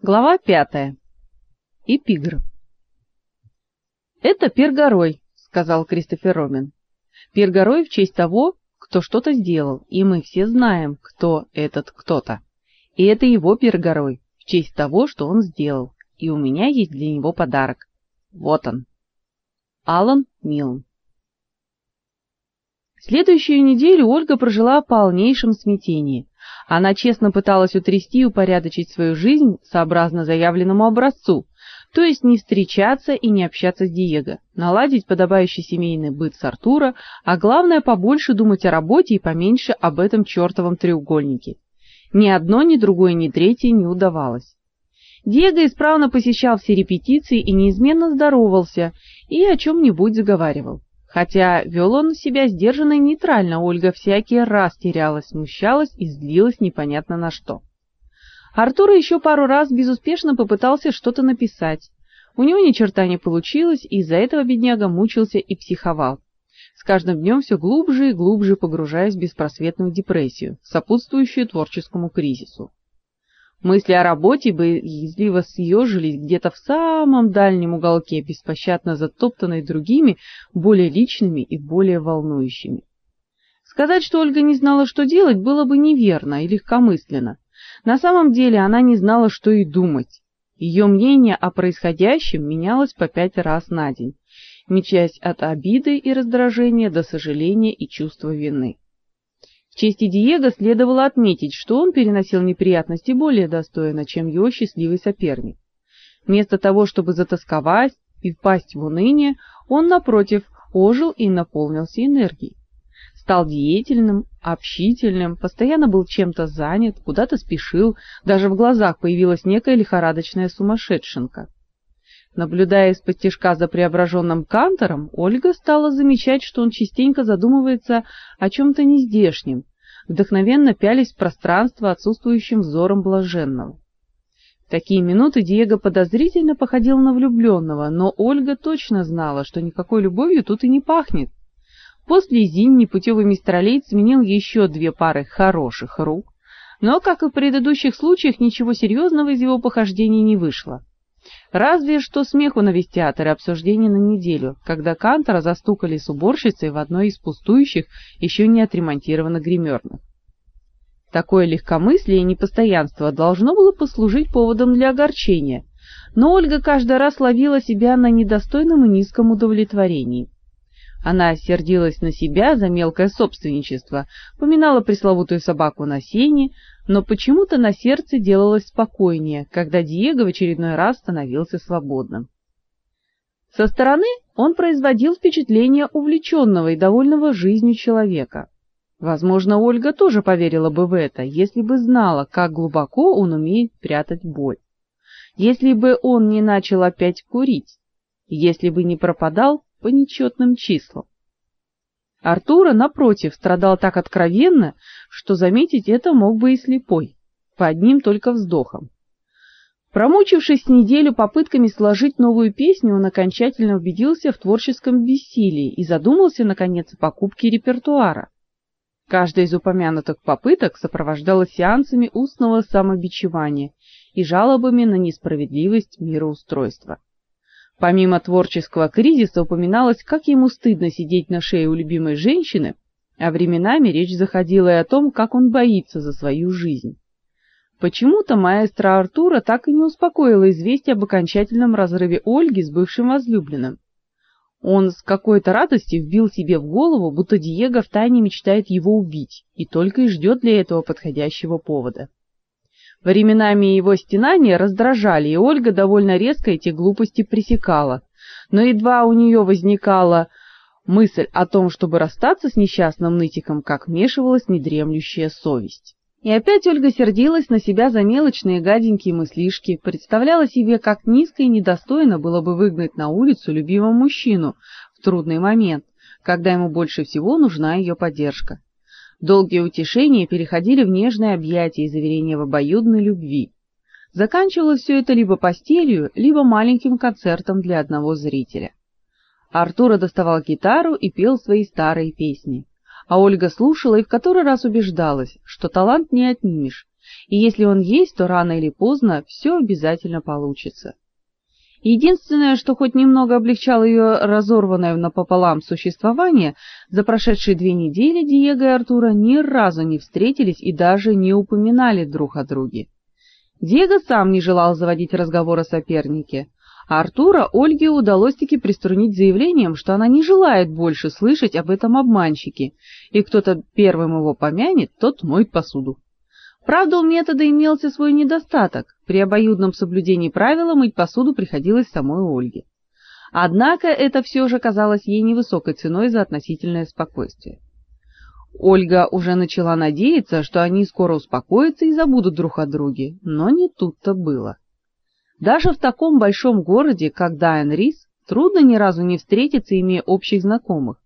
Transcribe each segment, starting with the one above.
Глава пятая. Эпиграф. Это Пергорой, сказал Кристофер Ромин. Пергорой в честь того, кто что-то сделал, и мы все знаем, кто этот кто-то. И это его Пергорой в честь того, что он сделал, и у меня есть для него подарок. Вот он. Алан Милн. Следующую неделю Ольга прожила в полнейшем смятении. Она честно пыталась утрясти и упорядочить свою жизнь сообразно заявленному образцу, то есть не встречаться и не общаться с Диего, наладить подобающий семейный быт с Артура, а главное побольше думать о работе и поменьше об этом чертовом треугольнике. Ни одно, ни другое, ни третье не удавалось. Диего исправно посещал все репетиции и неизменно здоровался и о чем нибудь заговаривал. Хотя вел он себя сдержанно и нейтрально, Ольга всякий раз терялась, смущалась и злилась непонятно на что. Артур еще пару раз безуспешно попытался что-то написать. У него ни черта не получилось, и из-за этого бедняга мучился и психовал. С каждым днем все глубже и глубже погружаясь в беспросветную депрессию, сопутствующую творческому кризису. Мысли о работе боязливо съежились где-то в самом дальнем уголке, беспощадно затоптанной другими, более личными и более волнующими. Сказать, что Ольга не знала, что делать, было бы неверно и легкомысленно. На самом деле она не знала, что и думать. Ее мнение о происходящем менялось по пять раз на день, мечась от обиды и раздражения до сожаления и чувства вины чести Диего следовало отметить, что он переносил неприятности более достойно, чем его счастливый соперник. Вместо того, чтобы затасковать и впасть в уныние, он напротив ожил и наполнился энергией. Стал деятельным, общительным, постоянно был чем-то занят, куда-то спешил, даже в глазах появилась некая лихорадочная сумасшедшенка. Наблюдая из-под тишка за преображенным Кантором, Ольга стала замечать, что он частенько задумывается о чем то нездешнем, вдохновенно пялись в пространство отсутствующим взором блаженного. В такие минуты Диего подозрительно походил на влюбленного, но Ольга точно знала, что никакой любовью тут и не пахнет. После Зинь непутевый мистралейт сменил еще две пары хороших рук, но, как и в предыдущих случаях, ничего серьезного из его похождений не вышло. Разве что смеху на весь театр и обсуждение на неделю, когда Кантора застукали с уборщицей в одной из пустующих, еще не отремонтированных гримерных. Такое легкомыслие и непостоянство должно было послужить поводом для огорчения, но Ольга каждый раз ловила себя на недостойном и низком удовлетворении. Она сердилась на себя за мелкое собственничество, поминала пресловутую собаку на сене, но почему-то на сердце делалось спокойнее, когда Диего в очередной раз становился свободным. Со стороны он производил впечатление увлеченного и довольного жизнью человека. Возможно, Ольга тоже поверила бы в это, если бы знала, как глубоко он умеет прятать боль. Если бы он не начал опять курить, если бы не пропадал по нечетным числам. Артура, напротив, страдал так откровенно, что заметить это мог бы и слепой, по одним только вздохам. Промучившись неделю попытками сложить новую песню, он окончательно убедился в творческом бессилии и задумался наконец о покупке репертуара. Каждая из упомянутых попыток сопровождалась сеансами устного самобичевания и жалобами на несправедливость мироустройства. Помимо творческого кризиса упоминалось, как ему стыдно сидеть на шее у любимой женщины, а временами речь заходила и о том, как он боится за свою жизнь. Почему-то маэстро Артура так и не успокоило известие об окончательном разрыве Ольги с бывшим возлюбленным. Он с какой-то радостью вбил себе в голову, будто Диего втайне мечтает его убить и только и ждет для этого подходящего повода. Временами его стенания раздражали, и Ольга довольно резко эти глупости пресекала. Но едва у нее возникала мысль о том, чтобы расстаться с несчастным нытиком, как вмешивалась недремлющая совесть. И опять Ольга сердилась на себя за мелочные гаденькие мыслишки, представляла себе, как низко и недостойно было бы выгнать на улицу любимого мужчину в трудный момент, когда ему больше всего нужна ее поддержка. Долгие утешения переходили в нежные объятия и заверения в обоюдной любви. Заканчивалось все это либо постелью, либо маленьким концертом для одного зрителя. Артур доставал гитару и пел свои старые песни а Ольга слушала и в который раз убеждалась, что талант не отнимешь, И если он есть, то рано или поздно все обязательно получится. Единственное, что хоть немного облегчало ее разорванное напополам существование, за прошедшие две недели Диего и Артура ни разу не встретились и даже не упоминали друг о друге. Диего сам не желал заводить разговор о сопернике, а Артура Ольге удалось таки приструнить заявлением, что она не желает больше слышать об этом обманщике, и кто-то первым его помянет, тот моет посуду. Правда, у метода имелся свой недостаток. При обоюдном соблюдении правила мыть посуду приходилось самой Ольге. Однако это все же казалось ей невысокой ценой за относительное спокойствие. Ольга уже начала надеяться, что они скоро успокоятся и забудут друг о друге, но не тут-то было. Даже в таком большом городе, как Дайн-Рис, трудно ни разу не встретиться, имея общих знакомых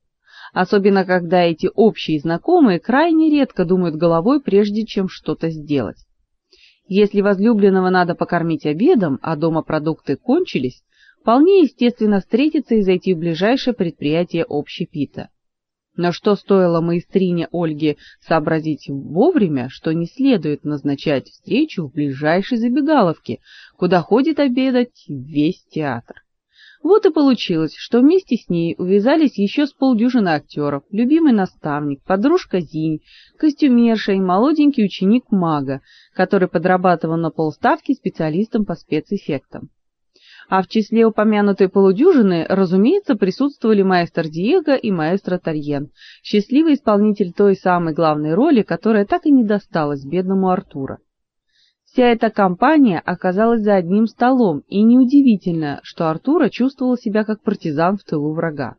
особенно когда эти общие знакомые крайне редко думают головой, прежде чем что-то сделать. Если возлюбленного надо покормить обедом, а дома продукты кончились, вполне естественно встретиться и зайти в ближайшее предприятие общепита. Но что стоило маэстрине Ольге сообразить вовремя, что не следует назначать встречу в ближайшей забегаловке, куда ходит обедать весь театр. Вот и получилось, что вместе с ней увязались еще с полдюжины актеров, любимый наставник, подружка Зинь, костюмерша и молоденький ученик мага, который подрабатывал на полставки специалистом по спецэффектам. А в числе упомянутой полудюжины, разумеется, присутствовали маэстро Диего и маэстро Тарьен, счастливый исполнитель той самой главной роли, которая так и не досталась бедному Артуру. Вся эта компания оказалась за одним столом, и неудивительно, что Артура чувствовал себя как партизан в тылу врага.